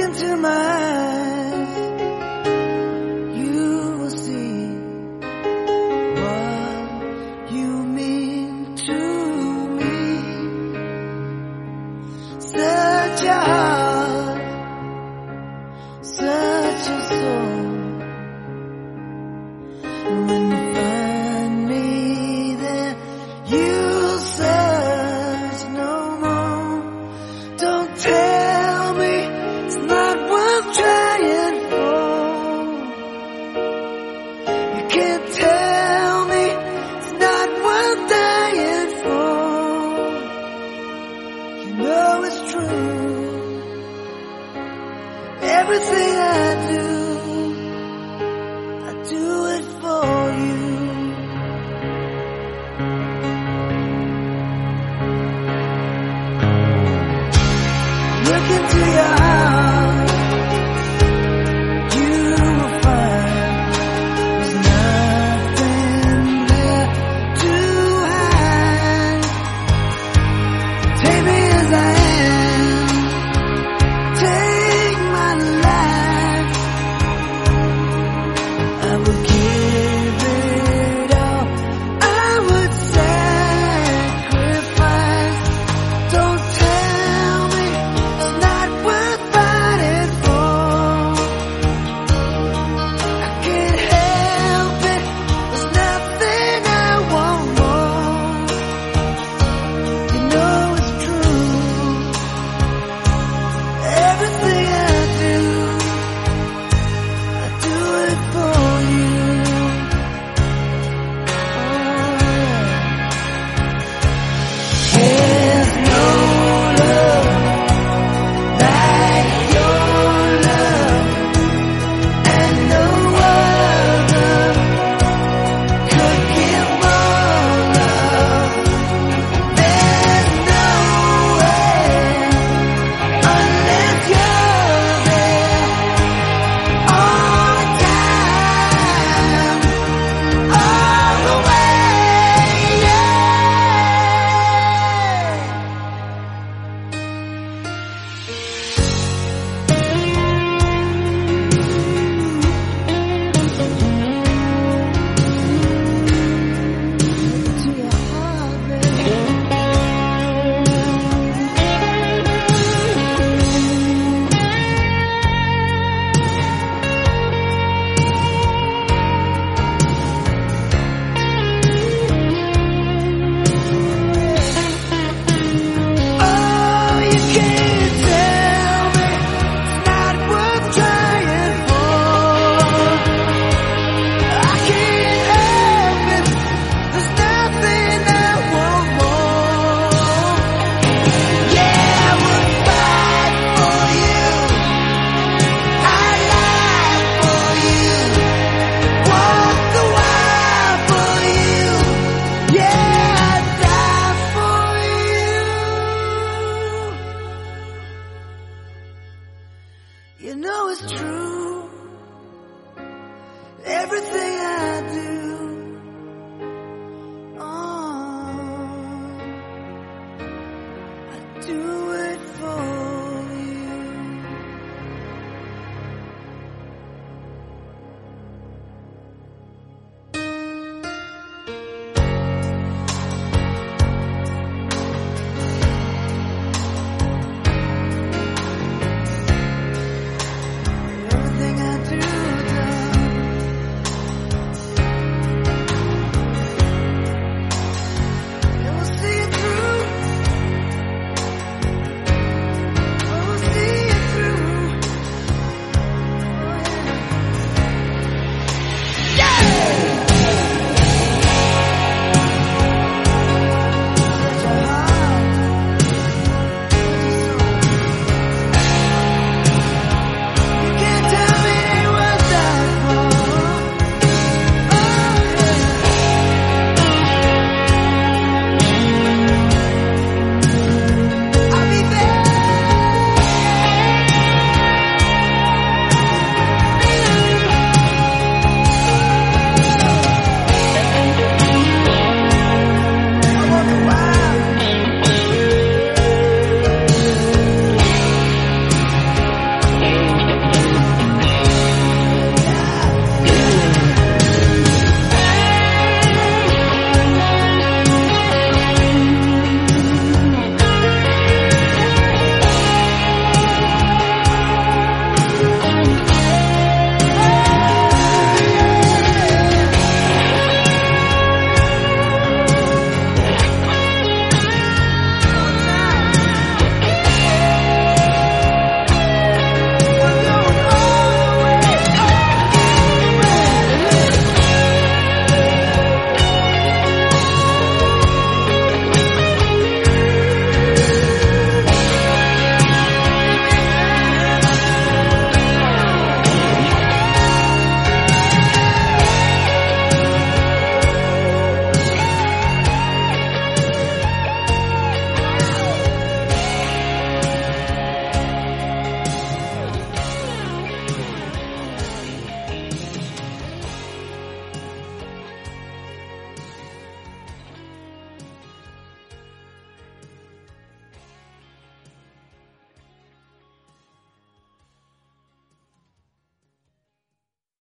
into my can tell me it's not worth dying for. You know it's true. Everything I do. true.